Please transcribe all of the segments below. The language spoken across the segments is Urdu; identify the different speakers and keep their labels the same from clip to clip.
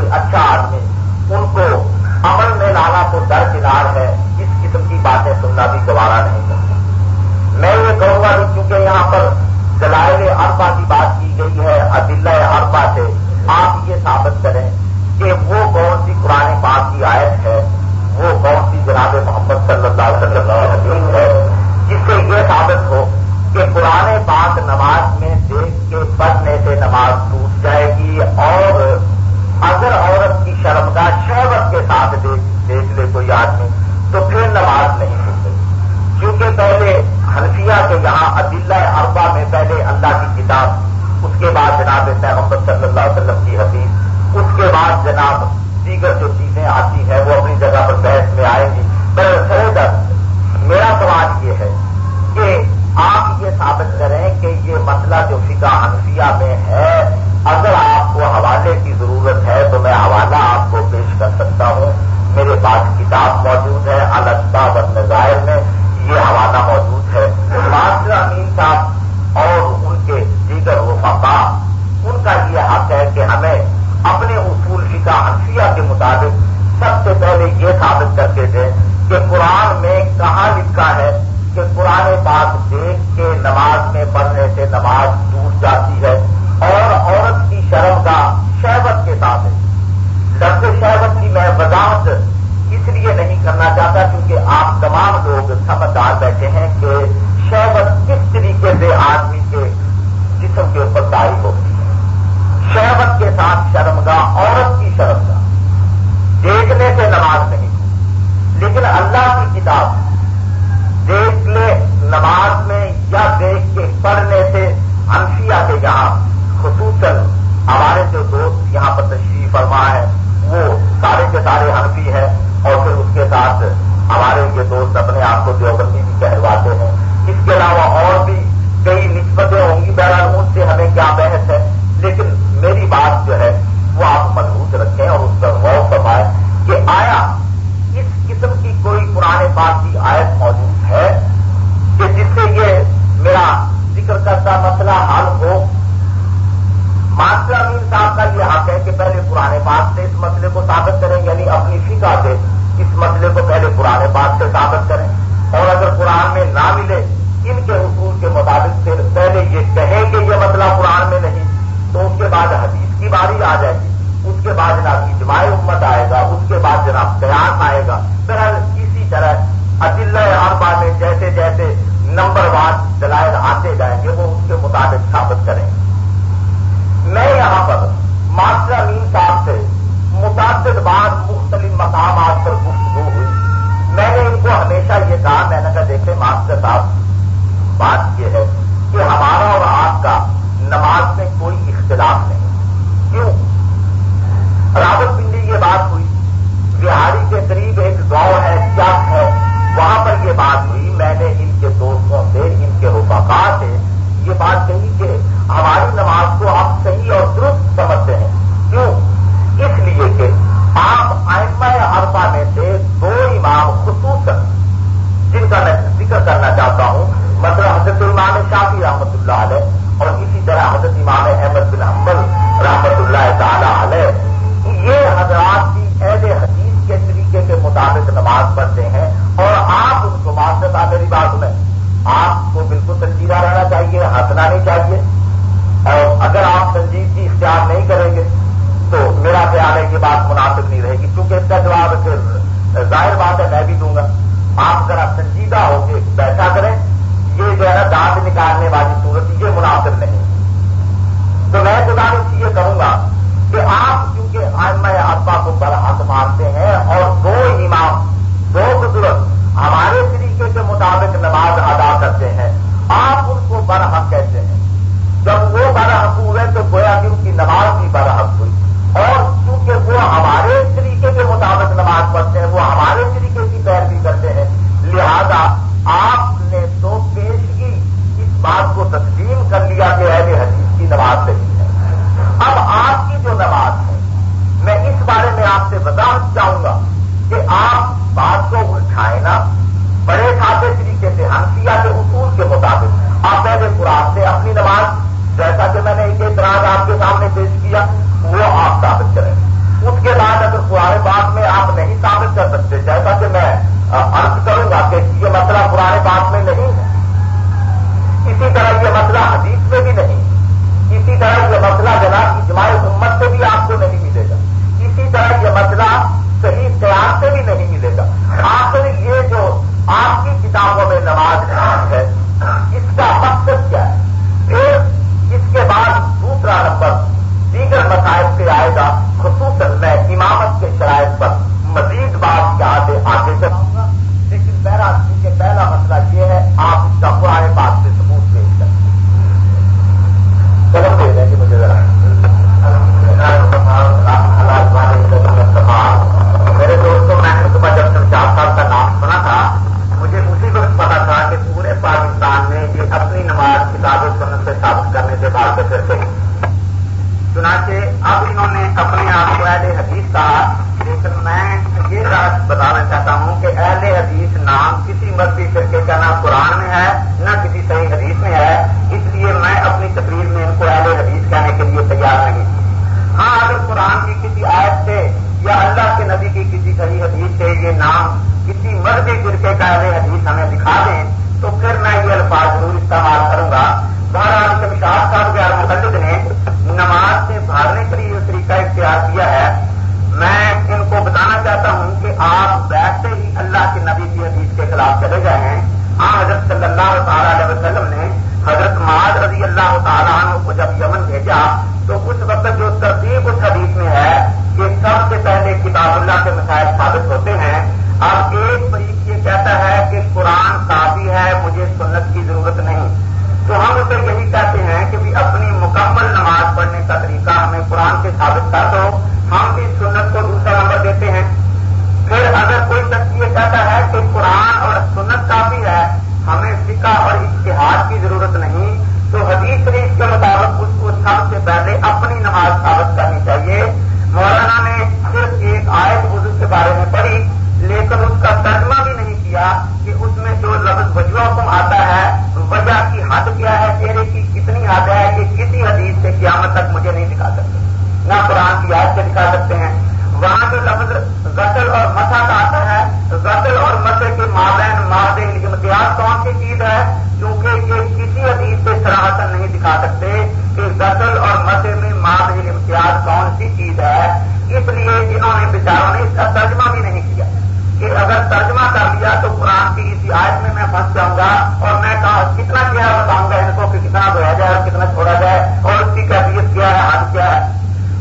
Speaker 1: کوئی اچھا آدمی ان کو عمل میں لانا تو درکنار ہے۔ اس قسم کی باتیں سننا بھی گوارا نہیں کرتا۔ میں یہ کہوں گا کہ کیونکہ یہاں پر دلائل اربا کی بات کی گئی ہے عدل اربا سے، آپ یہ ثابت کریں کہ وہ کون سی قرآن پاک کی آیت ہے، وہ کون سی جناب محمد صلی اللہ علیہ وسلم ہے۔ جس سے یہ ثابت ہو کہ قرآن پاک نماز میں دیکھ کے پڑھنے سے نماز ٹوٹ جائے گی اور اگر عورت کی شرم کا شہبت کے ساتھ دیکھ لے کوئی آدمی، تو پھر نماز نہیں ٹوٹے کیونکہ پہلے حنفیہ کے یہاں عدلہ اربا میں پہلے اللہ کی کتاب، اس کے بعد جناب محمد صلی اللہ علیہ وسلم کی حدیث، اس کے بعد جناب دیگر جو چیزیں آتی ہیں، وہ اپنی جگہ پر بحث میں آئیں گی۔ سر میرا سوال یہ ہے کہ آپ یہ ثابت کریں کہ یہ مسئلہ جو فقہ حنفیہ میں ہے اگر آپ کو حوالے کی ضرورت ہے تو میں حوالہ آپ کو پیش کر سکتا ہوں۔ میرے پاس کتاب موجود ہے السطا و نظائر میں یہ حوالہ موجود ہے۔ ماسٹر امین صاحب اور ان کے دیگر وفاقا ان کا یہ حق ہے کہ ہمیں اپنے اصول فکا حنفیہ کے مطابق سب سے پہلے یہ ثابت کر کے دیں کہ قرآن میں کہاں لکھا ہے کہ قرآن پاک دیکھ کے نماز میں پڑھنے سے نماز ٹوٹ جاتی ہے۔ شرم کا شہبت کے ساتھ ہے۔ لفظ شہبت کی میں وضاحت اس لیے نہیں کرنا چاہتا کیونکہ آپ تمام لوگ سمجھدار بیٹھے ہیں کہ شہبت کس طریقے سے آدمی کے جسم کے اوپر دائی ہوتی ہے۔ شہبت کے ساتھ شرمگا عورت کی شرمگا دیکھنے سے نماز نہیں۔ لیکن اللہ کی کتاب دیکھ لے نماز میں یا دیکھ کے پڑھنے سے انفیا کے یہاں خصوصاً ہمارے جو دوست یہاں پر تشریف فرما ہے، وہ سارے کے سارے حنفی ہیں اور پھر اس کے ساتھ ہمارے یہ دوست اپنے آپ کو دیوبندی بھی کہلواتے ہیں۔ اس کے علاوہ اور بھی کئی نسبتیں ہوں گی، بہرحال ان سے ہمیں کیا بحث ہے، لیکن میری بات جو ہے، وہ آپ مضبوط رکھیں اور اس پر غور فرمائیں کہ آیا اس قسم کی کوئی پرانے بات کی آیت موجود ہے کہ جس سے یہ میرا ذکر کرتا مسئلہ حل ہو؟ ماسٹر امین صاحب کا یہ حق ہے کہ پہلے پرانے بات سے اس مسئلے کو ثابت کریں یعنی اپنی فکا سے اس مسئلے کو پہلے پرانے بات سے ثابت کریں۔ اور اگر قرآن میں نہ ملے، ان کے اصول کے مطابق پھر پہلے یہ کہیں کہ یہ مسئلہ قرآن میں نہیں، تو اس کے بعد حدیث کی باری آ جائے گی۔ اس کے بعد جناب اجماع امت آئے گا، اس کے بعد جناب قیاس آئے گا۔ پھر اسی طرح عدل اربا میں جیسے جیسے نمبر وار دلائل آتے جائیں گے، وہ اس کے مطابق ثابت کریں۔ گے میں یہاں پر ماسٹر امین صاحب سے متعدد بار مختلف مقامات پر گفتگو ہوئی۔ میں نے ان کو ہمیشہ یہ کہا، میں نے کہا دیکھے ماسٹر صاحب
Speaker 2: نام فرقے کا نہ قرآن میں ہے، نہ کسی صحیح حدیث میں ہے، اس لیے میں اپنی تقریر میں ان کو اہل حدیث کہنے کے لیے تیار نہیں ہاں اگر قرآن کی کسی آیت سے یا اللہ کے نبی کی کسی صحیح حدیث سے یہ نام کسی مرضی فرقے کا اہل حدیث ہمیں دکھا دیں، تو پھر میں یہ الفاظ ضرور استعمال کروں گا۔ بہرحال شمشاد صاحب کے مقدد نے نماز سے بھاگنے کے لیے طریقہ اختیار کیا ہے، میں ان کو بتانا چاہتا ہوں کہ آپ بیٹھتے ہی اللہ کے نبی کی حدیث کے خلاف چلے گئے ہیں۔ ہاں حضرت صلی اللہ تعالی علیہ وسلم نے حضرت معاذ رضی اللہ تعالیٰ عنہ کو جب یمن بھیجا تو اس وقت جو ترتیب اس حدیث میں ہے کہ سب سے پہلے کتاب اللہ کے مسائل ثابت ہوتے ہیں۔ اب ایک فریق یہ کہتا ہے کہ قرآن کافی ہے، مجھے سنت کی ضرورت نہیں۔ تو ہم اسے یہی کہتے ہیں کہ بھی اپنی مکمل نماز پڑھنے کا طریقہ ہمیں قرآن سے ثابت کر دو۔ ہم بھی سنت کو دوسرا نمبر دیتے ہیں۔ پھر اگر کوئی شخص یہ کہتا ہے کہ قرآن اور سنت کافی ہے، ہمیں فکا اور اشتہار کی ضرورت نہیں۔ تو حدیث شریف کے مطابق اس کو سب سے پہلے اپنی نماز ثابت کرنی چاہیے۔ مولانا نے صرف ایک آیت بزرگ کے بارے میں پڑھی، لیکن اس کا ترجمہ بھی نہیں کیا کہ اس میں جو لفظ بجوا حکم آتا ہے، وجہ کی حد کیا ہے، چہرے کی کتنی حد ہے کہ کسی حدیث سے قیامت تک مجھے نہیں دکھا سکتے۔ نہ قرآن کی یاد سے دکھا سکتے ہیں وہاں جو لفظ غسل اور مسا کا آتا ہے۔ غسل اور مسے کے مابین ماد امتیاز یعنی کون سی چیز ہے؟ کیونکہ یہ کسی حدیث سے سراہتن نہیں دکھا سکتے کہ غسل اور مسے میں ماد امتیاز یعنی کون سی چیز ہے۔ اس لیے انہوں نے بچاروں نے اس کا ترجمہ بھی نہیں کیا۔ کہ اگر ترجمہ کر لیا تو قرآن کی اسی آیت میں میں پھنس جاؤں گا اور میں کہا کتنا کیا بتاؤں گا ان کو کہ کتنا دھویا جائے اور کتنا چھوڑا جائے اور اس کی کیفیت کیا ہے حد کیا ہے۔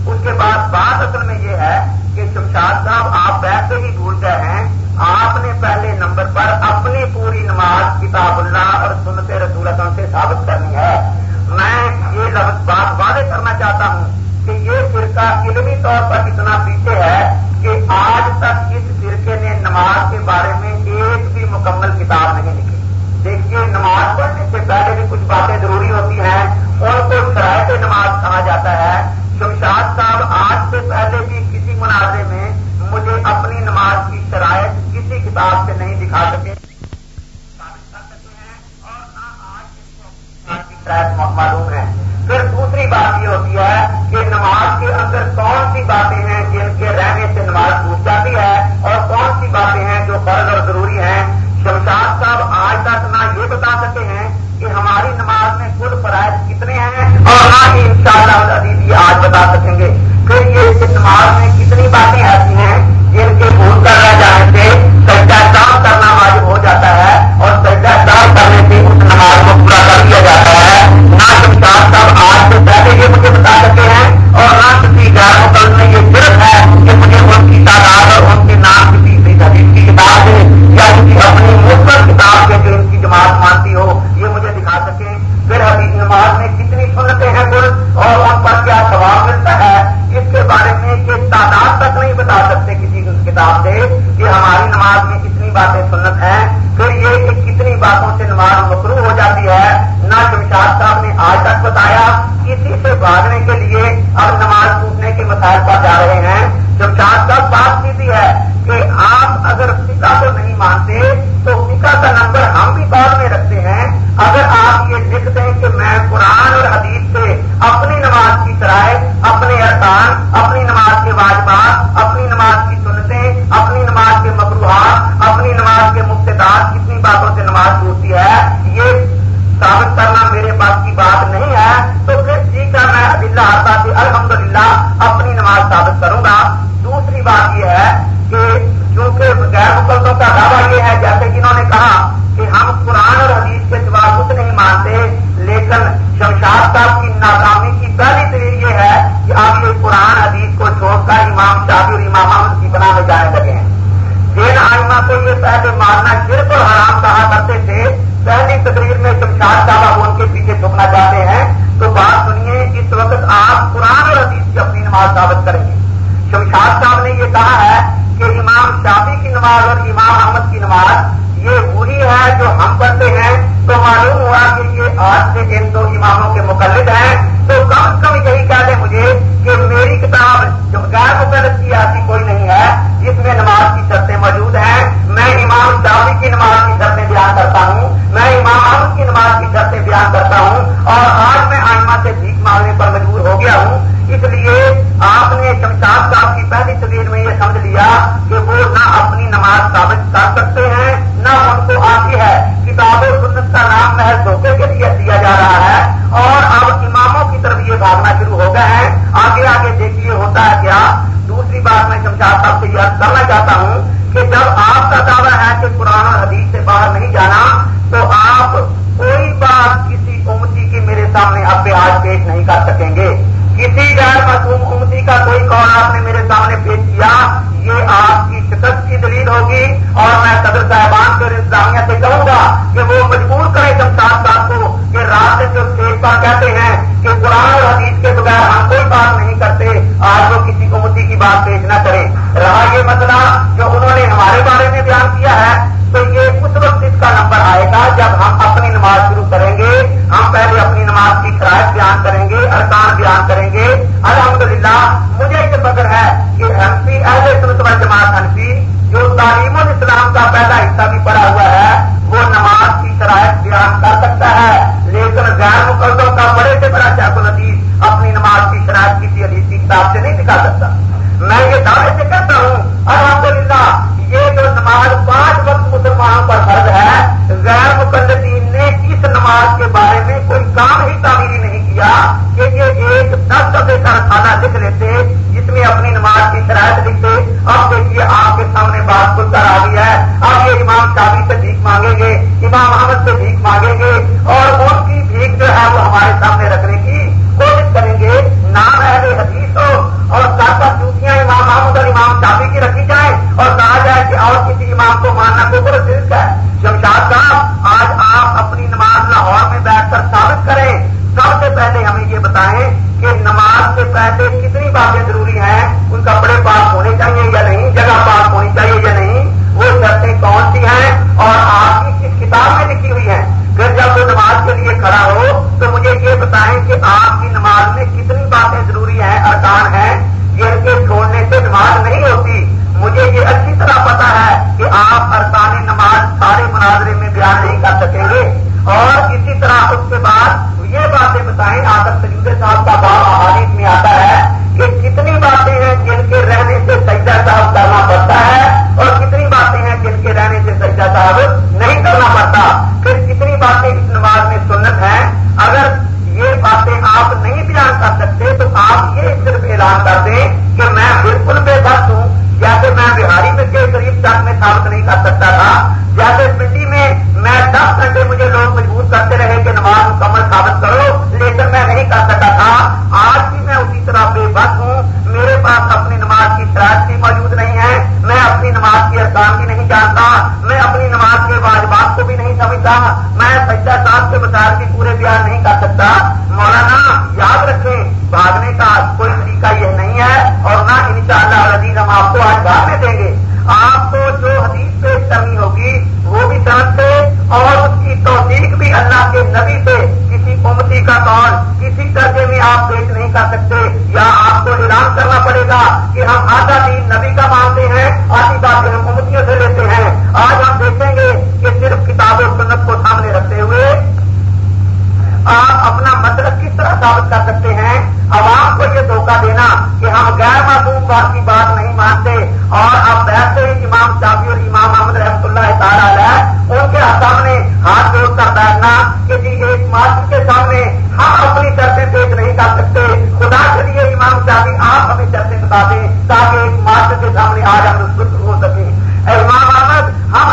Speaker 2: اس کے بعد بات اصل میں یہ ہے کہ شمشاد صاحب، آپ ویسے ہی بھول گئے ہیں۔ آپ نے پہلے نمبر پر اپنی پوری نماز کتاب اللہ اور سنت رسول سے ثابت کرنی ہے۔ میں یہ لفظ بات واضح کرنا چاہتا ہوں کہ یہ فرقہ علمی طور پر اتنا پیچھے ہے کہ آج تک اس فرقے نے نماز کے بارے میں ایک بھی مکمل کتاب نہیں لکھی۔ دیکھیے، نماز پڑھنے سے پہلے بھی کچھ باتیں ضروری ہوتی ہیں۔ ان کو شرائط نماز کہا جاتا ہے۔ شمشاد صاحب آج سے پہلے بھی کسی مناظر میں مجھے اپنی نماز کی شرائط کسی کتاب سے نہیں دکھا سکے۔ معلوم ہے پھر دوسری بات یہ ہوتی ہے کہ نماز کے اندر کون سی باتیں ہیں جن کے رہنے سے نماز پوچھ جاتی ہے اور کون سی باتیں ہیں جو فرض اور ضروری ہیں؟ شمشاد صاحب آج تک نہ یہ بتا سکتے ہیں کہ ہماری نماز میں کل فرائض کتنے ہیں اور نہ ہی ان شاء اللہ یہ آج بتا سکیں گے۔ پھر یہ نماز میں کتنی باتیں ایسی ہیں جن کے بھول کر رہ کہتے ہیں کہ قرآن اور حدیث کے بغیر ہم کوئی بات نہیں کرتے، آج وہ کسی امتی کی بات پیش نہ کرے۔ رہا یہ مسئلہ جو انہوں نے ہمارے بارے میں بیان کیا ہے، تو یہ اس وقت اس کا نمبر آئے گا جب ہم اپنی نماز شروع کریں گے۔ ہم پہلے اپنی نماز کی شرائط بیان کریں گے، ارکان بیان کریں گے۔ الحمدللہ، مجھے یہ فکر ہے کہ ہنفی اہل سنت و جماعت ہنفی جو تعلیم الاسلام کا پہلا حصہ بھی پڑا ہوا ہے، وہ نماز کی شرائط بیان کر سکتا ہے۔ لیکن غیر مقدم کا بڑے سے بڑا شاخ العزیز اپنی نماز کی شرائط کسی عدیز کی کتاب سے نہیں نکال سکتا۔ میں یہ دعوے سے کہتا ہوں، الحمدللہ یہ جو نماز پانچ وقت مسلمانوں پر فرض ہے، غیر مقلدین نے اس نماز کے بارے میں کوئی کام ہی تعمیری نہیں کیا کہ یہ ایک دس دفعے کا کھانا لکھ لیتے، جس میں اپنی نماز کی شرائط لکھتے۔ اب دیکھیے، آپ کے سامنے بات کھل کر آ گئی ہے۔ اب یہ امام شادی سے بھیک مانگیں گے، امام احمد سے بھیک مانگیں گے، اور ان کی بھیک جو ہے وہ ہمارے سامنے رکھنے کی کوشش کریں گے۔ نام اہل حدیث ہو اور سات سات چوتیاں امام محمد اور امام شافی کی رکھی جائیں اور کہا جائے کہ اور کسی امام کو ماننا کو بڑا شرک ہے۔ شمشاد صاحب، آج آپ اپنی نماز لاہور میں بیٹھ کر ثابت کریں۔ سب سے پہلے ہمیں یہ بتائیں کہ نماز سے پہلے کتنی باتیں ضروری ہیں، ان کپڑے پاک ہونے چاہیے یا نہیں، جگہ پاک ہونی چاہیے یا نہیں، وہ شرطیں کون سی ہیں اور آپ کی کس کتاب میں لکھی ہوئی ہیں؟ پھر جب وہ نماز کے لیے کھڑا ہو تو مجھے یہ بتائیں کہ آپ کی نماز میں کتنی باتیں ضروری ہیں، ارکان ہیں جن کے چھوڑنے سے نماز نہیں ہوتی؟ مجھے یہ اچھی طرح پتا ہے کہ آپ ارکان نماز سارے مناظرے میں بیان نہیں کر سکیں گے۔ اور اسی طرح اس کے بعد یہ باتیں بتائیں آدر سجود صاحب کا باب حادث میں آتا ہے کہ کتنی باتیں ہیں جن کے رہنے سے سجدہ صاحب کرنا پڑتا ہے اور کتنی باتیں ہیں جن کے رہنے سے سجدہ صاحب نہیں کرنا پڑتا۔ پھر کتنی باتیں اس نماز میں سنت ہیں؟ اگر یہ باتیں آپ نہیں بیان کر سکتے تو آپ یہ صرف اعلان کر دیں کہ میں بالکل بے بس ہوں جیسے میں بہاری میں کے قریب تک میں ثابت نہیں کر سکتا تھا جیسے پنڈی میں میں دس گھنٹے مجھے لوگ مجبور کرتے رہے کہ نماز مکمل ثابت کرو، لیکن میں نہیں کر سکتا تھا۔ آج بھی میں اسی طرح بے بس ہوں۔ میرے پاس اپنی نماز کی شرائط بھی موجود نہیں ہے میں اپنی نماز کی ارکان بھی نہیں جانتا۔ میں اپنی نماز کے واجبات کو بھی نہیں سمجھتا۔ میں سجدہ صاحب کے مسائل بھی پورے بیان نہیں کر سکتا۔ مولانا، یاد رکھیں، بھاگنے کا کوئی طریقہ یہ نہیں ہے اور نہ ان شاء اللہ ہم آپ کو آج بعد میں دیں گے۔ آپ کو جو حدیث پیش کرنی ہوگی، وہ بھی سمجھتے اور اس کی توثیق بھی اللہ کے نبی سے کسی امتی کا کون کسی درجے میں آپ پیش نہیں کر سکتے۔ یا آپ کو اعلان کرنا پڑے گا کہ ہم آدھا دین نبی کا مانتے ہیں آدھی باتیں ہم امتیوں سے لیتے ہیں۔ آج ہم دیکھیں گے کہ صرف کتاب و سنت کو سامنے رکھتے ہوئے آپ اپنا مطلب کس طرح ثابت کر سکتے ہیں؟ عوام کو یہ دھوکہ دینا کہ ہم غیر معصوم بات کی بات نہیں مانتے اور اب بیٹھتے ہی امام شافی اور امام محمد رحمۃ اللہ تعالیٰ ان کے سامنے ہاتھ جوڑ کر بیٹھنا کہ جی ایک ماسٹر کے سامنے ہم اپنی چرچیں پیش نہیں کر سکتے۔ خدا کے لیے امام شافی آپ ہمیں چرچیں بتا دیں تاکہ ایک ماسٹر کے سامنے آج ہم ہو سکے امام احمد، ہم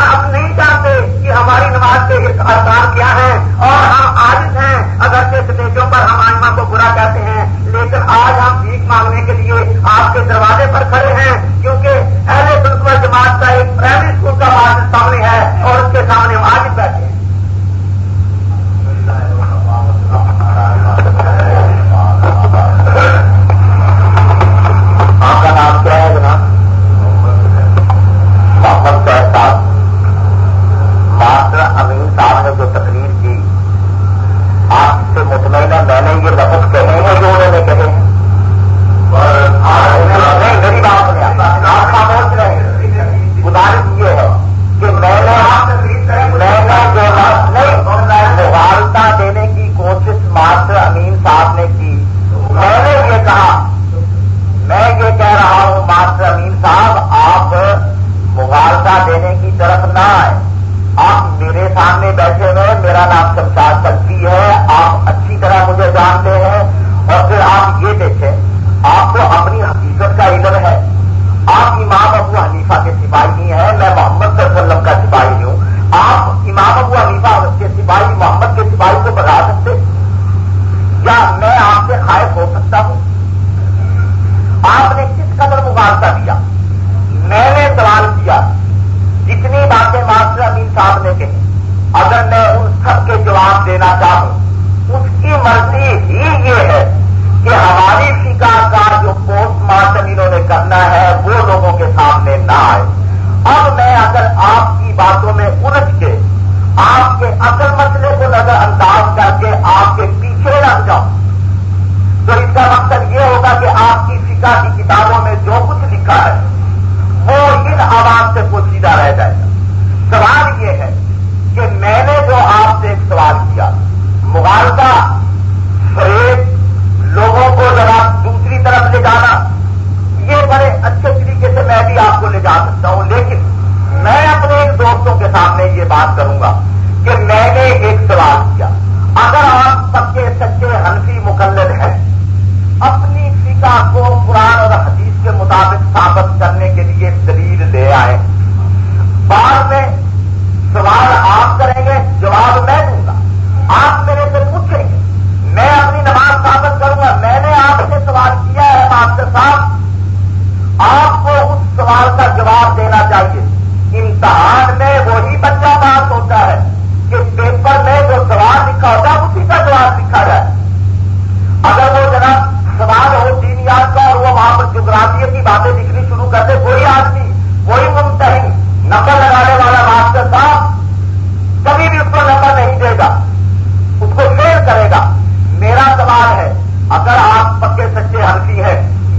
Speaker 2: اگر آپ پکے سچے ہلکی ہیں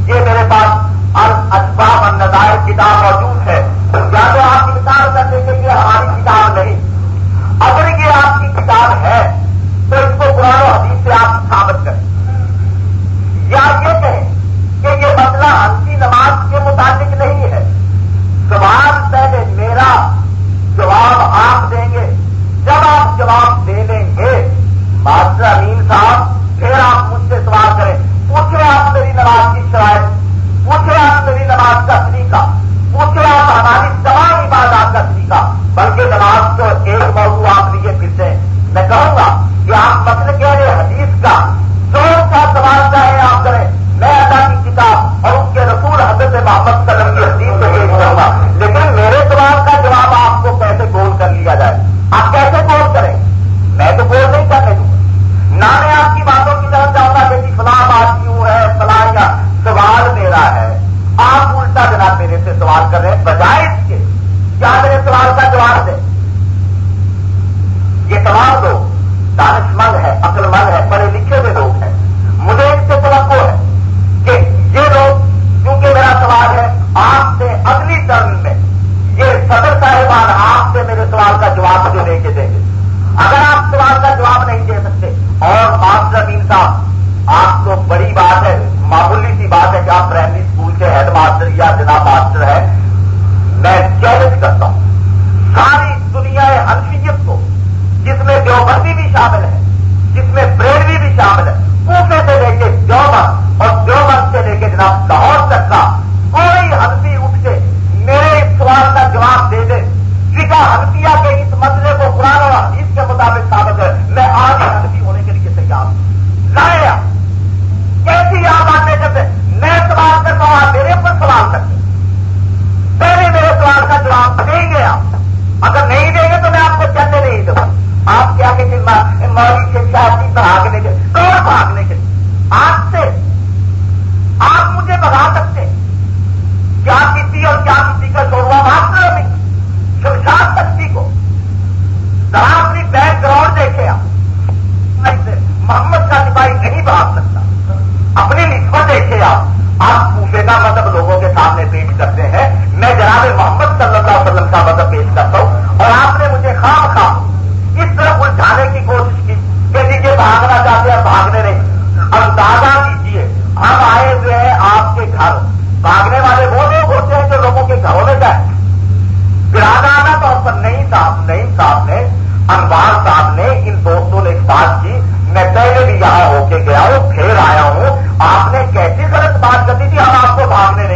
Speaker 2: یہ میرے پاس اسباب اور نظائر کتاب موجود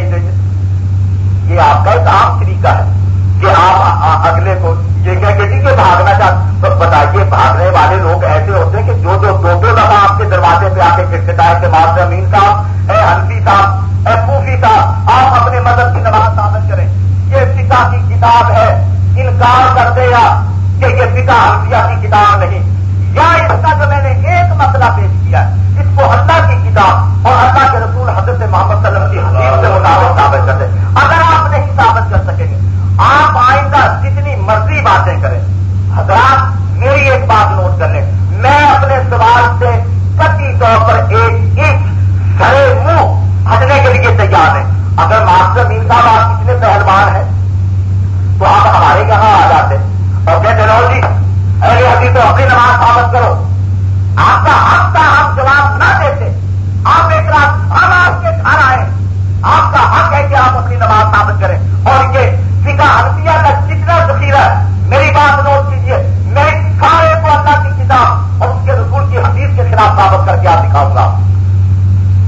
Speaker 1: نہیں یہ آپ کا ایک عام طریقہ ہے کہ آپ اگلے کو یہ کہہ کے کہ بھاگنا چاہتے بتائیے، بھاگنے والے لوگ ایسے ہوتے ہیں کہ جو جو دو دو دفعہ آپ کے دروازے پہ آ کے کھٹکھٹائے کہ ماسٹر امین صاحب، اے ہنفی صاحب، اے پوفی صاحب، آپ اپنے مذہب کی نماز ثابت کریں۔ یہ فکا کی کتاب ہے۔ انکار کر دے گا کہ یہ فکا ہنفیا کی کتاب نہیں۔ یا اس کا جو میں نے ایک مسئلہ پیش کیا۔ اس کو اللہ کی کتاب اور اللہ کے رسول حضرت محمد صلی اللہ علیہ وسلم کی حدیث کے مطابق ثابت کر دیں اگر آپ نہیں ثابت کر سکیں گے، آپ آئندہ جتنی مرضی باتیں کریں، حضرات، میری ایک بات نوٹ کر لیں۔ میں اپنے سوال سے کتی طور پر ایک انچ سڑے منہ ہٹنے کے لیے تیار ہیں۔ اگر ماسٹر مین صاحب آپ کتنے پہلوان ہیں، تو آپ ہمارے یہاں آ جاتے اور کہتے رہو جی ارے ابھی تو اپنی نماز ثابت کرو، آپ کا حق کا ہم جواب نہ دیتے، آپ ایک رات ہم آپ کے گھر آئے، آپ کا حق ہے کہ آپ اپنی نماز ثابت کریں۔ اور یہ فکا حلفیہ کا جتنا ذخیرہ ہے، میری بات نوٹ کیجیے میں سارے کو اللہ کی کتاب اور اس کے رسول کی حدیث کے خلاف ثابت کر کے آپ دکھاؤں گا۔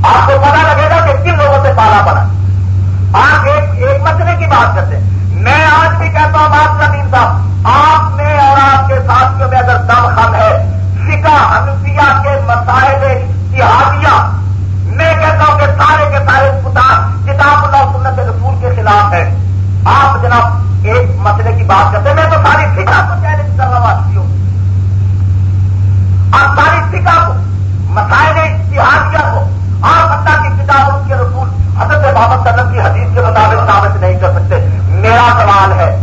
Speaker 1: آپ کو پتا لگے گا کہ کن لوگوں سے پالا بنا آپ ایک ایک مسئلے کی بات کرتے ہیں۔ میں آج بھی کہتا ہوں بات زمین صاحب آپ میں اور آپ کے ساتھیوں میں اگر دم خم ہے فکا حنفیہ کے مسائل اتحادیہ میں کہتا ہوں کہ سارے کے سارے کتاب اللہ سنت رسول کے خلاف ہے آپ جناب ایک مسئلے کی بات کرتے ہیں۔ میں تو ساری فکا کو چیلنج کر رہا ہوں، آپ ساری فکا کو، مسائل اتحادیہ کو آپ اللہ کی کتاب اس کے رسول حضرت محمد صلی کی حدیث کے مطابق ثابت نہیں کر سکتے۔ میرا سوال ہے،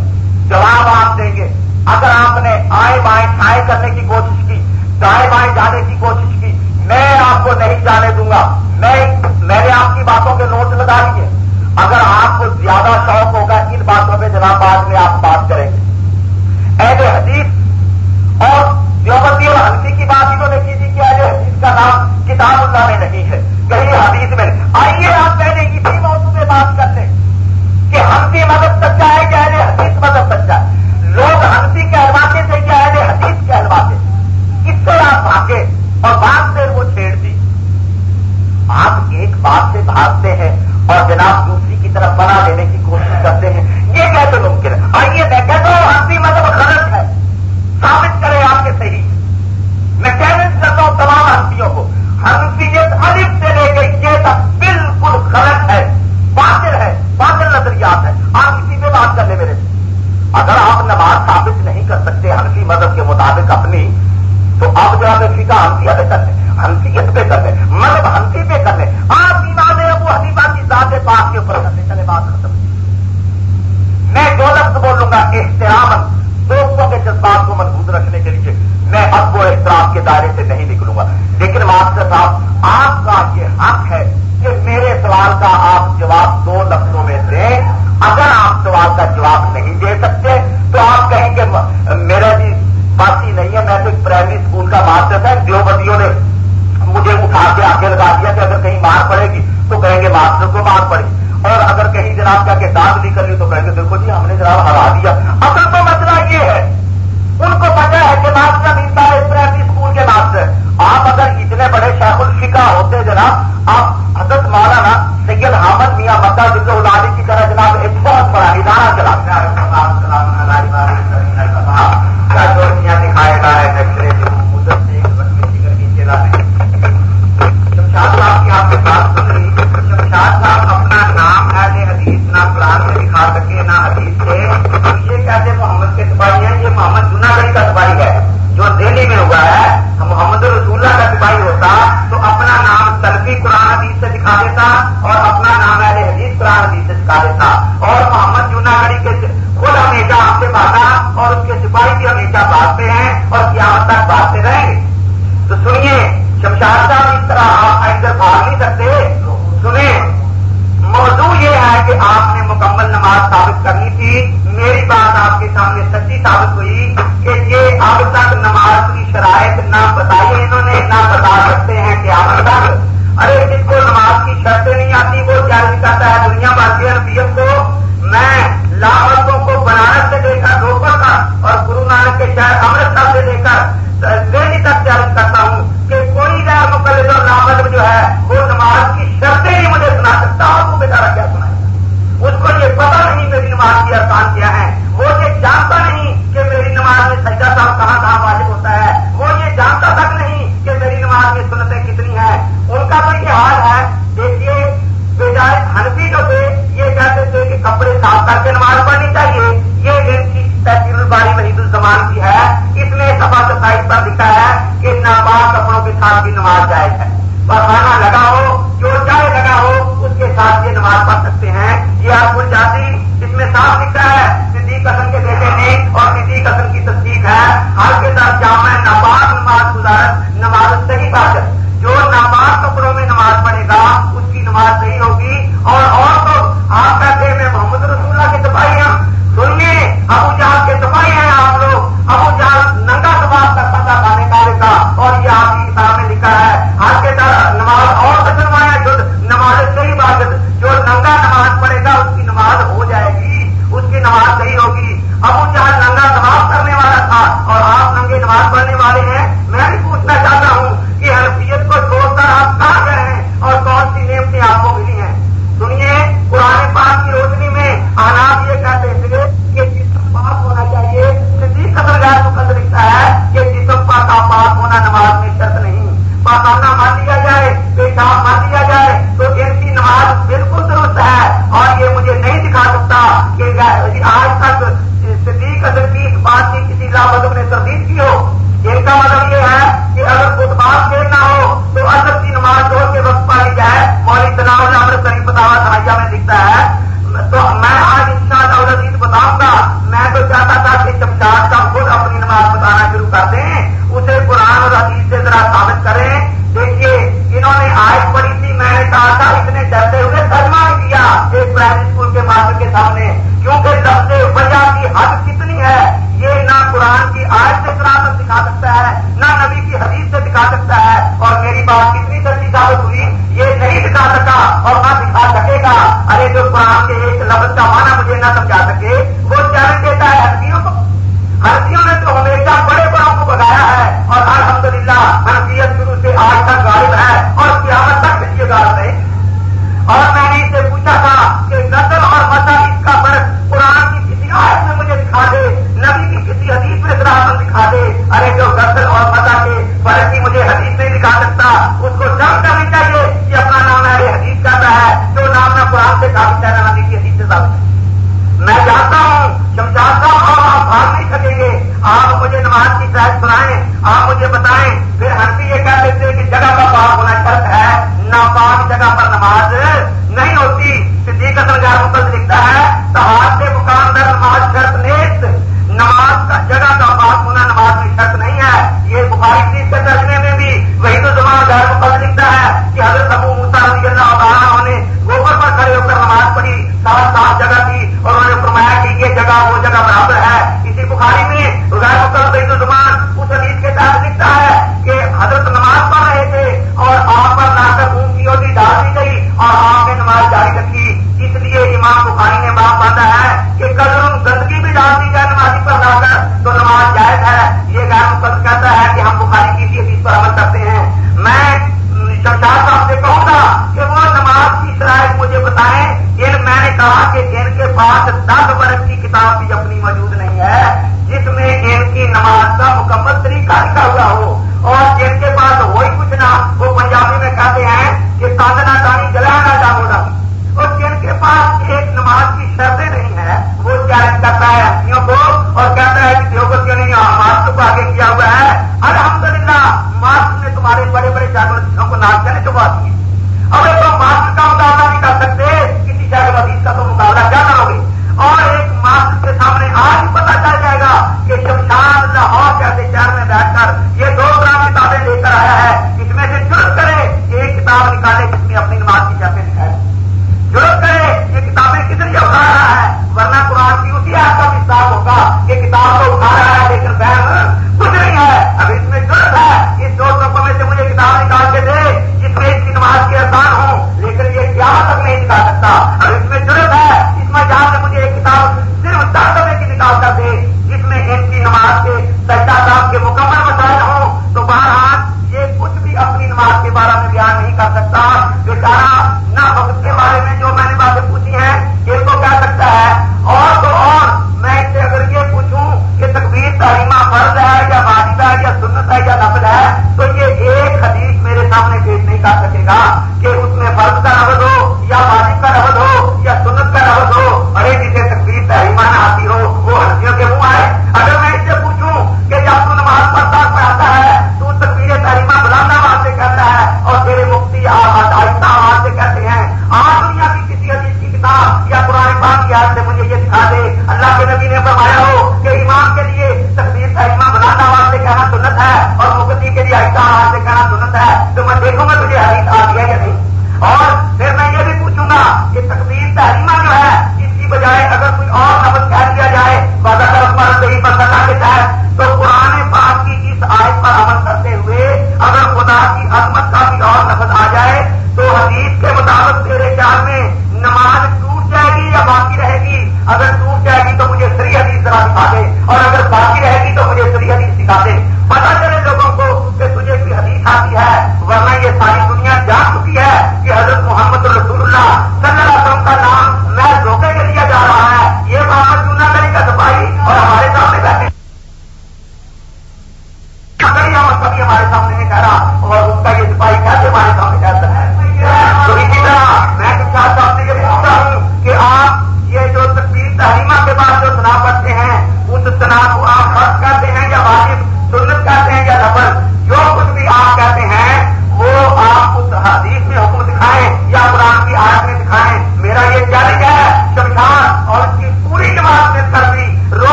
Speaker 1: جواب آپ دیں گے۔ اگر آپ نے آئے بائیں ٹھائے کرنے کی کوشش کی، دائیں بائیں جانے کی کوشش کی، میں آپ کو نہیں جانے دوں گا۔ میں میں نے آپ کی باتوں کے نوٹ لگا لیے۔ اگر آپ کو زیادہ شوق ہوگا، ان باتوں پہ جناب بعد میں آپ بات کریں گے۔ اہل اور دیوبندی اور ہنسی کی بات انہوں نے کی تھی کہ آج حدیث کا نام
Speaker 2: کتاب اللہ میں نہیں ہے۔ کہیں حدیث میں۔ آئیے آپ پہلے اسی موضوع پہ بات کر لیں کہ ہم کی مدد سچا ہے کہ اہل حدیث مدد سچا ہے لوگ ہنسی کہلواتے تھے کہ اہل حدیث کہلواتے اس سے آپ بھاگے اور بات سے وہ چھیڑ دی۔ آپ ایک بات سے بھاگتے ہیں اور جناب دوسری کی طرف بنا لینے کی کوشش کرتے ہیں۔ یہ کیسے ممکن ہے؟ آئیے میں کہتا ہوں ہنسی مذہب غلط ہے۔ ثابت کرے آپ کے صحیح۔ میں چیلنج کرتا ہوں تمام ہنسیوں کو ہنسیت الف سے لے کے یہ تک بالکل غلط ہے، باطل ہے، باطل نظریات ہے آپ اسی پہ بات کر لیں میرے۔ سے اگر آپ نماز ثابت نہیں کر سکتے ہنسی مذہب کے مطابق اپنی، تو آپ جو ہے فیکا ہنسیت پہ کر لیں ہنسیت پہ کر لیں مطلب ہنسی پہ کر لیں آپ کی بات ہے وہ حدیبہ کی ذات پاک کے اوپر کر لیں چلے بات ختم۔ میں جو لفظ بولوں گا احترام دوستوں کے جذبات کو محبوط رکھنے کے لیے میں اب وہ احترام کے دائرے سے نہیں نکلوں گا۔ لیکن ماسٹر صاحب، آپ کا یہ حق ہے کہ میرے سوال کا آپ جواب دو لفظوں میں دیں۔ اگر آپ سوال کا جواب نہیں دے سکتے، تو آپ کہیں کہ میرا جی بھی بات ہی نہیں ہے، میں تو ایک پرائمری اسکول کا ماسٹر تھا دیوبندیوں نے مجھے اٹھا کے آگے لگا دیا کہ اگر کہیں مار پڑے گی تو کہیں گے ماسٹر کو مار پڑے گی۔ اور اگر کہیں جناب کیا کہ دانت نہیں کر لی تو کہیں گے، دیکھو جی ہم نے جناب ہرا دیا۔ اصل تو مسئلہ یہ ہے ان کو پتا ہے کہ ماسٹر ملتا ہے پرائمری اسکول کے ماسٹر آپ اگر اتنے بڑے شیخ الفقہ ہوتے جناب، آپ حضرت مولانا سید حامد میاں مکہ ذکر العالی کی طرح جناب ایک بہت بڑا ادارہ چلاتے ہیں۔ دکھائے گا شمشاد صاحب کی آپ سے بات سن رہی شمشاد صاحب نہ قرآن میں دکھا سکے، نہ حدیث سے یہ کیسے محمد کے سپاہی ہیں، یہ محمد جنا گڑی کا سپاہی ہے۔ جو دہلی میں ہوا ہے، محمد رسول کا سپاہی ہوتا، تو اپنا نام تلفی قرآن حدیث سے دکھا دیتا اور اپنا نام اہل حدیث قرآن حدیث سے دکھا دیتا۔ اور محمد جنا گڑی کے خود ہمیشہ آپ سے باتا اور اس کے سپاہی بھی ہمیشہ باتتے ہیں اور قیامت تک باتتے رہیں گے۔ تو سنیے، شمشاد صاحب، اس طرح آپ ادھر بھاگ نہیں سکتے سنیں موضوع یہ ہے کہ آپ نے مکمل نماز ثابت کرنی تھی۔ میری بات آپ کے سامنے سچی ثابت ہوئی کہ یہ اب تک نماز کی شرائط نہ بتائی انہوں نے نہ بتا سکتے ہیں کہ اب تک ارے، جس کو نماز کی شرطیں نہیں آتی، وہ جاری کرتا ہے؟ دنیا بھر کے انبیت کو میں لاہوروں کو بنارس سے لے کر روپر کا اور گرو نانک کے شہر امرتسر سے لے کر دہلی تک چیلنج کرتا ہوں کہ مقلد اور نامد جو ہے، وہ نماز کی شرطیں نہیں مجھے سنا سکتا آپ کو بیچارہ کیا سنا اس کو یہ پتا نہیں میری نماز کی آسان کیا ہے۔ وہ یہ جانتا نہیں کہ میری نماز میں سجدہ صاحب کہاں کہاں واجب ہوتا ہے۔ وہ یہ جانتا تک نہیں کہ میری نماز میں سنتیں کتنی ہیں۔ ان کا تو یہ حال ہے، دیکھیے، بجائے ہنسی جو تھے یہ کہتے تھے کہ کپڑے صاف کر کے نماز پڑھنی چاہیے۔ یہ تحصیل الباری وحید الزمان کی ہے، اس میں سفا ستائیس پر لکھا ہے کہ ناپاک کپڑوں کے ساتھ بھی نماز جائز ہے۔ کھانا لگا ہو، جو چائے لگا ہو، اس کے ساتھ یہ نماز پڑھ سکتے ہیں۔ یہ آپ کو جاتی، اس میں صاف لکھا ہے، صدیق قسم کے بیٹے نے اور صدیق قسم کی تصدیق ہے۔ ہر کے ساتھ جامع ناپاک نماز گزار نماز صحیح بات ہے۔ جو ناپاک کپڑوں میں نماز پڑھے گا، اس کی نماز صحیح ہوگی۔ اور اور تو آپ کہتے ہیں، محمد رسول اللہ کے سپاہی ہم سنیے، ابو جہاں کے سپاہی ہیں آپ لوگ۔ ابو جہاں ننگا سباب کا پتا کھانے کا اور یہ آپ کی کتاب میں لکھا ہے۔ ہر کے ساتھ نماز اور بچنوایا جو نماز صحیح بات جو ننگا نماز پڑھے گا، اس کی نماز ہو جائے گی، اس کی نماز صحیح ہوگی۔ ابو جہاں ننگا سباب کرنے والا تھا اور آپ ننگے نماز پڑھنے والے ہیں۔ میں بھی پوچھنا چاہتا ہوں نہ سمجھا سکے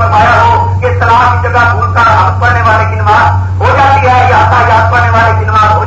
Speaker 2: فرمایا ہو کہ سلام کی جگہ بھول کر
Speaker 1: ہاتھ پڑھنے والے کی نماز ہو جاتی ہے یا یاد پڑھنے والے کی نماز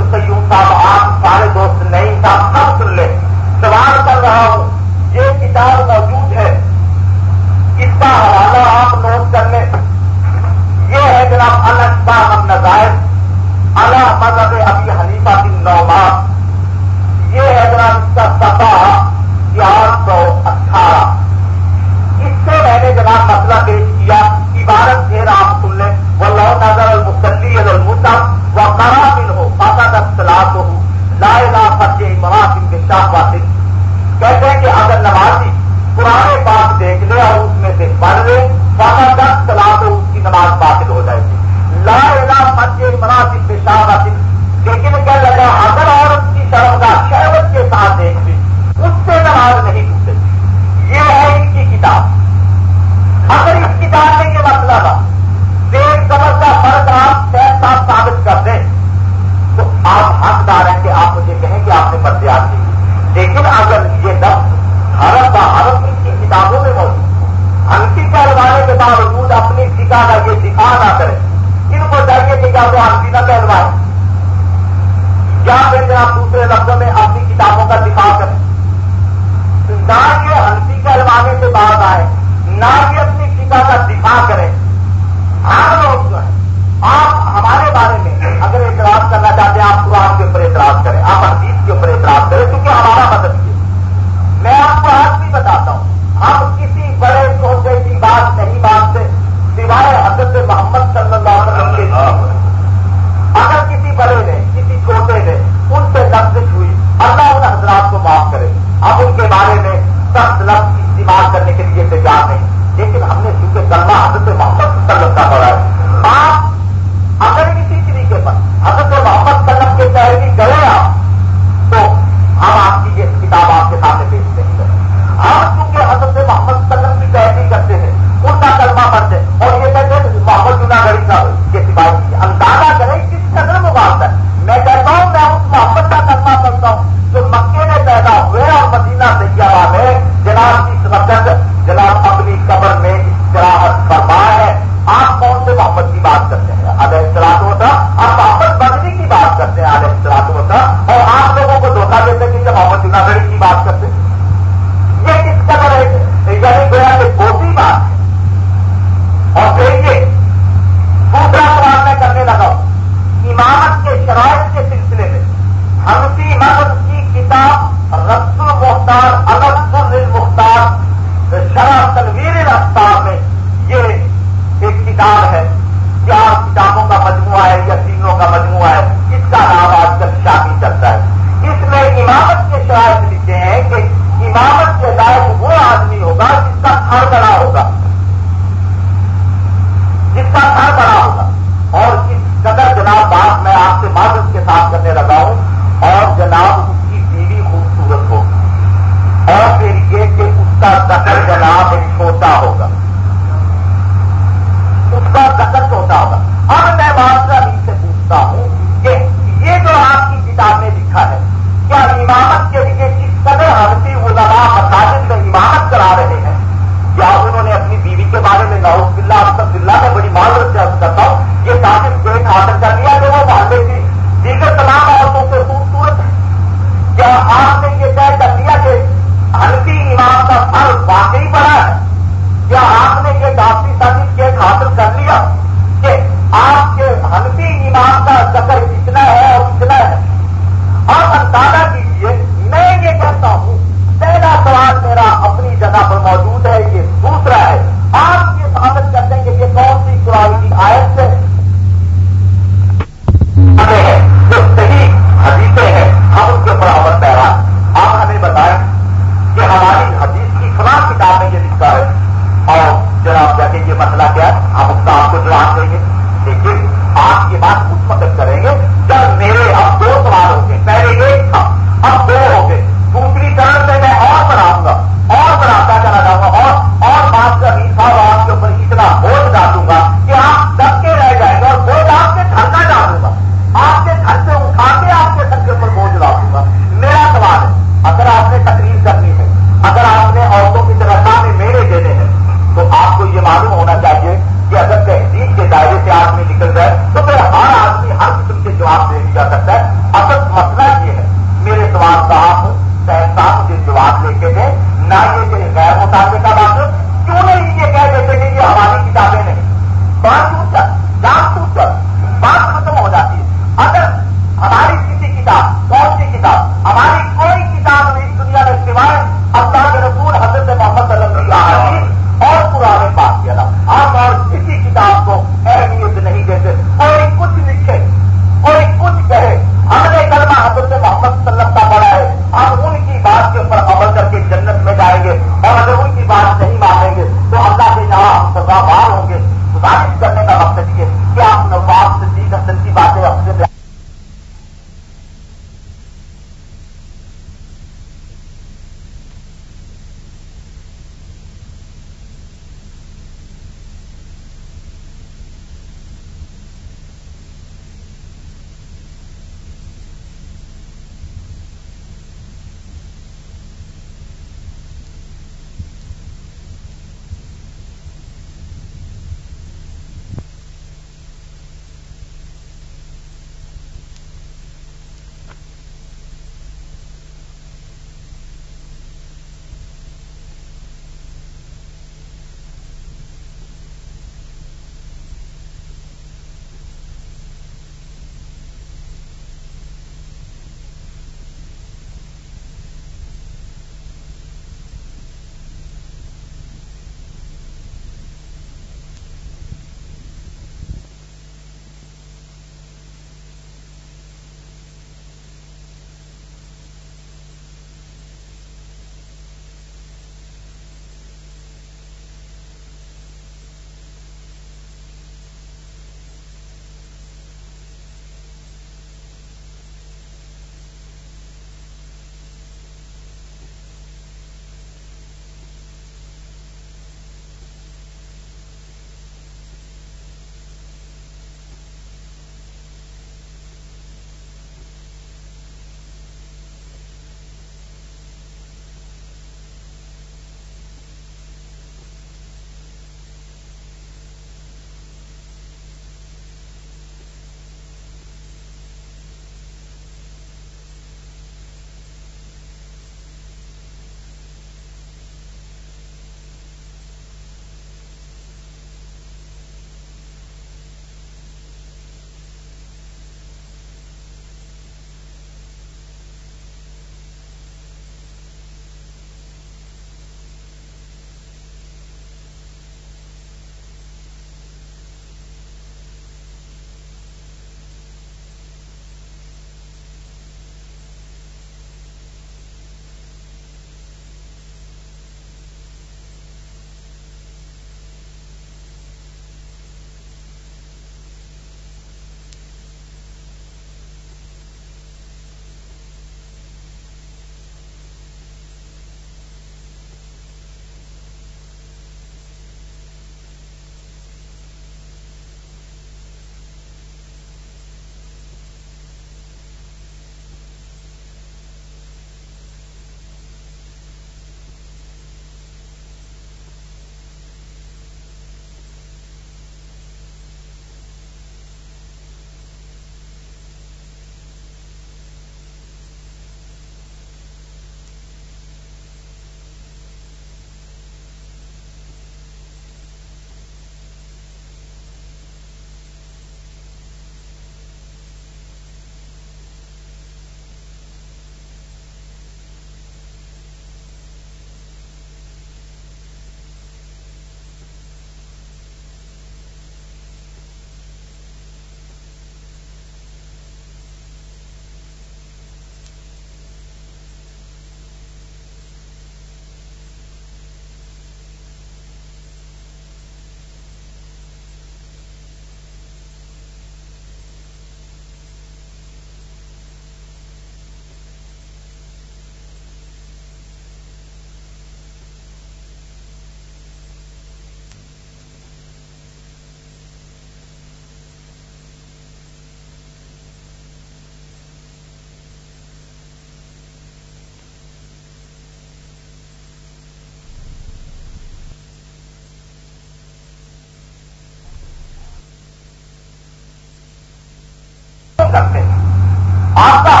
Speaker 2: آپ کا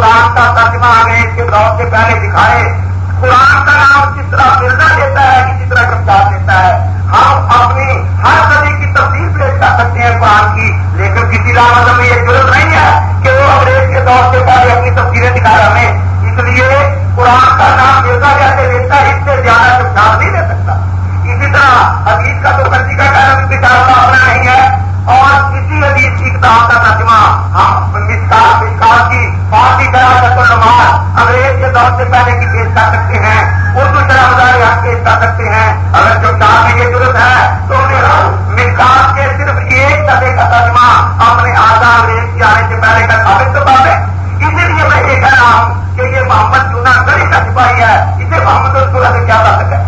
Speaker 2: قرآن کا ترجمہ ہمیں اس کے دور سے پہلے دکھائے۔ قرآن کا نام کس طرح مرزا دیتا ہے کسی طرح گرفتار دیتا ہے۔ ہم اپنی ہر صدی کی تفصیل پیش کر سکتے ہیں قرآن کی، لیکن کسی کا مذہب یہ ضرورت نہیں ہے کہ وہ انگریز کے دور سے پہلے اپنی تفصیلیں دکھائے ہمیں اس لیے قرآن کا نام مرزا جیسے دیتا اس سے زیادہ گرفتار نہیں دے سکتا۔ اسی طرح حدیث کا تو سچی کا کہنا بھی ڈالنا اپنا نہیں ہے۔ اور اسی حدیث کی کتاب کا ترجمہ ہم مسکار کی بہت کی طرح کا نماز انگریز کے دور سے پہلے کی پیش کر سکتے ہیں، اردو طرح یہاں آپ پیش کر سکتے ہیں۔ اگر جو چار میں یہ ضرورت ہے، تو انہیں مزاج کے صرف ایک طرح کا ترجمہ اپنے آزاد انگریز کے آنے سے پہلے کا ثابت تو ہے۔ اسی لیے میں یہ کہہ رہا ہوں کہ یہ محمد چونا گڑی کا سپاہی ہے، اسے محمد رسول سے کیا بات ہے؟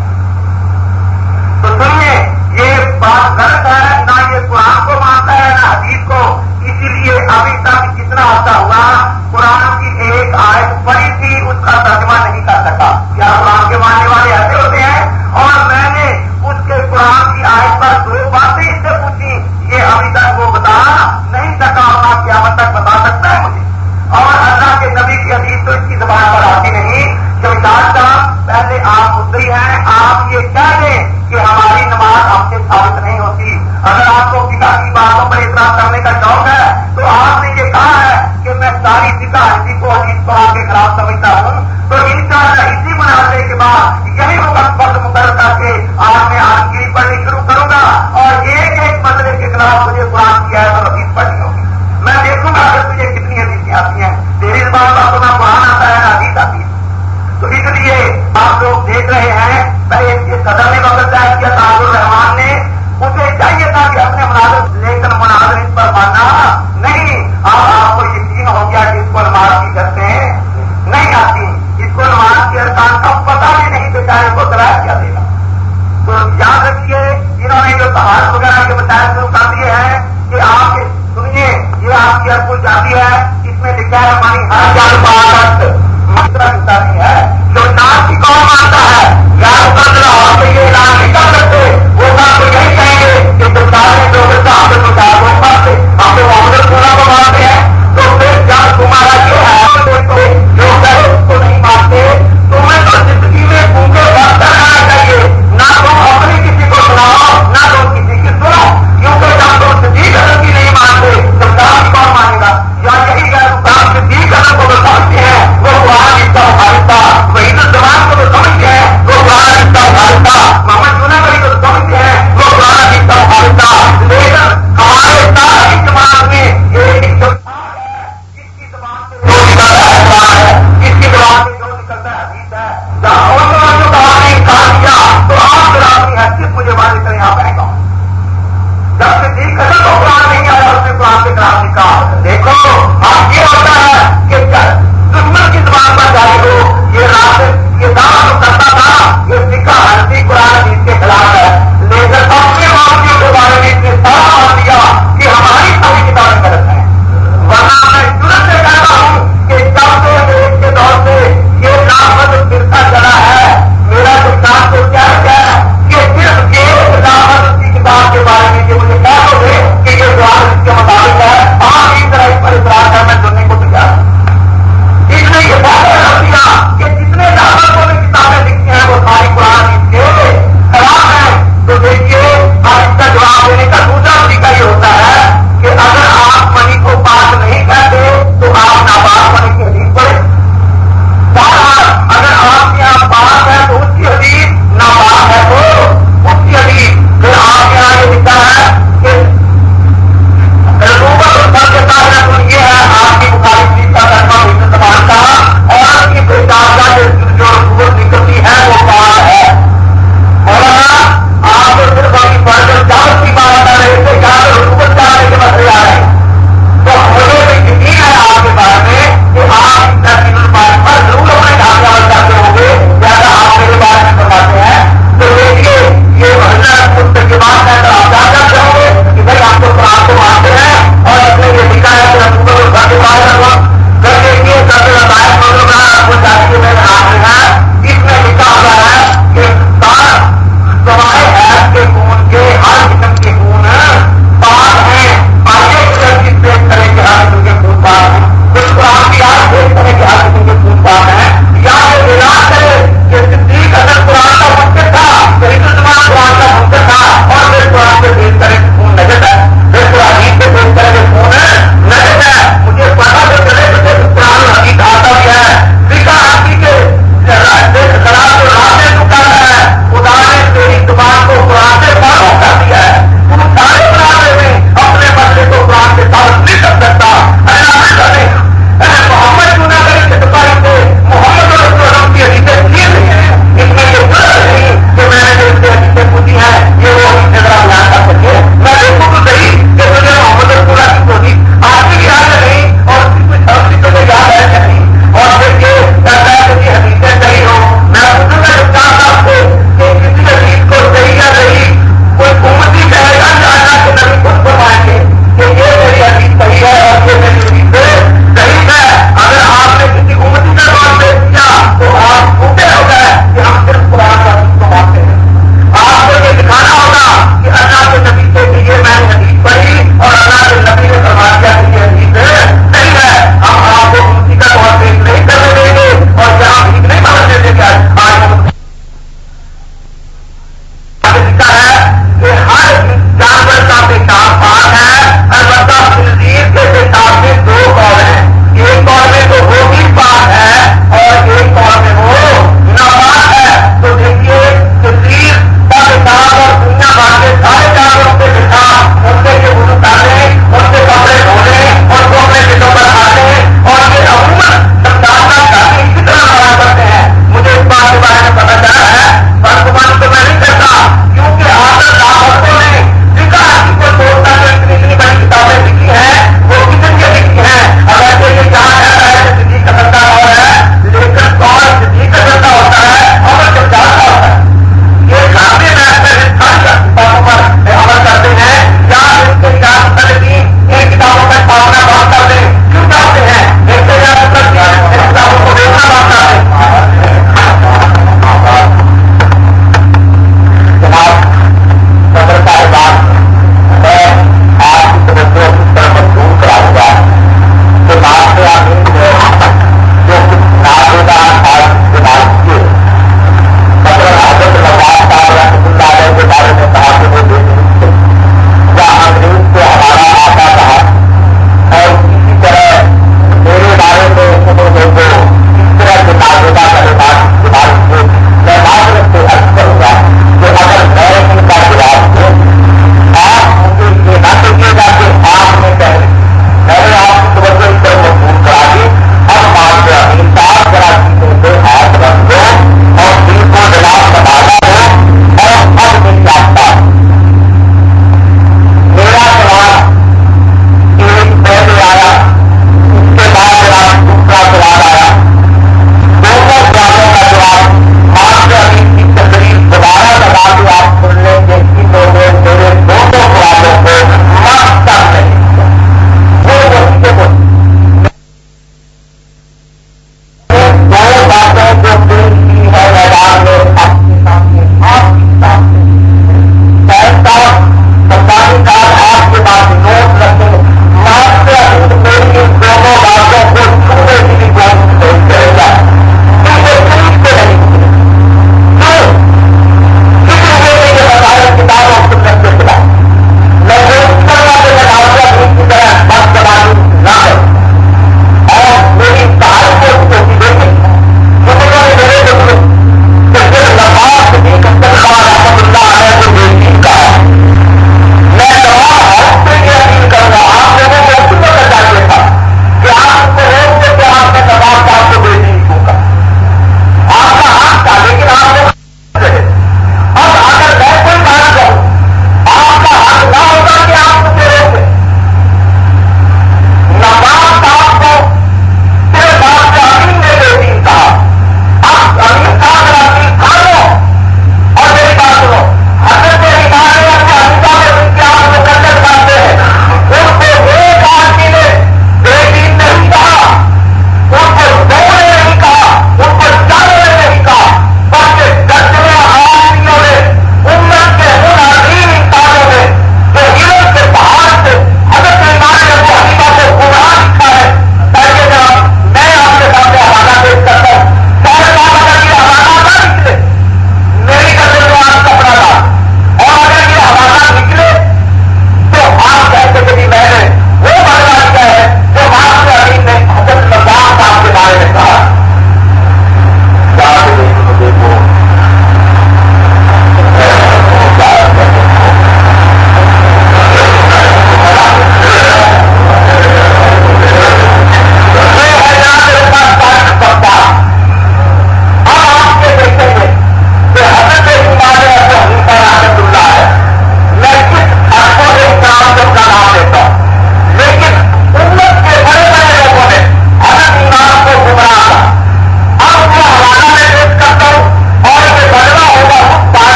Speaker 2: تو سنیے، یہ بات غلط ہے، نہ یہ قرآن کو مانتا ہے، نہ حدیث کو۔ کے لیے ابھی تک جتنا ہوتا ہوا، قرآن کی ایک آیت پڑی تھی، اس کا ترجمہ نہیں کر سکا۔ یا قرآن کے ماننے والے ایسے ہوتے ہیں؟ اور میں نے اس کے قرآن کی آیت پر دو باتیں اس سے پوچھی یہ ابھی تک وہ بتا نہیں سکا آپ کیا مت تک بتا سکتا ہے مجھے۔ اور اللہ کے نبی کی حدیث تو اس کی زبان پر آتی نہیں۔ جو کا پہلے آپ اتری ہیں،
Speaker 1: آپ یہ کہہ دیں کہ ہماری نماز آپ سے ثابت نہیں ہوتی۔ اگر آپ کو پتا کی باتوں پر اعتراض کرنے کا شوق ہے، تو آپ نے یہ کہا ہے کہ میں ساری فقہ حدیث کو حدیث کو آپ کے خلاف سمجھتا ہوں۔ تو ان شاء اللہ اسی مناظرے کے بعد یہی وقت مقرر کر کے آپ میں
Speaker 2: آج کی پڑھنی شروع کروں گا۔ اور ایک ایک مسئلے کے خلاف مجھے قرآن کیا ہے تو حدیث پڑھنی ہوگی۔ میں دیکھوں گا کہ تجھے کتنی حدیثیں آتی ہیں۔ تیری زبان کا تو نہ قرآن آتا ہے نہ حدیث آتی ہے۔ تو اس لیے آپ لوگ دیکھ رہے ہیں میں ایک قدم وقت ظاہر کیا تاج الرحمان نے اسے چاہیے تھا کہ اپنے مناظر لے کر مناظر اس پر ماننا۔ نہیں آپ آپ کو یقین ہو گیا کہ اس کو نماز بھی کرتے ہیں نہیں آتی۔ اس کو نماز کے ارکان کا پتہ بھی نہیں، بیچارے کو تلاش کیا دے گا۔ تو یاد رکھیے جنہوں نے جو تہارت وغیرہ کے بتایا شروع کر دیے ہیں کہ آپ سنیے، یہ آپ کی ارپور جاتی ہے، اس میں لکھا ہے ہماری ہر جان پارت ہوتا نہیں ہے، جو ناچ کی قوم آتا ہے یہ نہیں کر سکتے، وہ یہی کہیں گے کہ سرکار نے جو آپ کے آپ کے پورا کو مانتے ہیں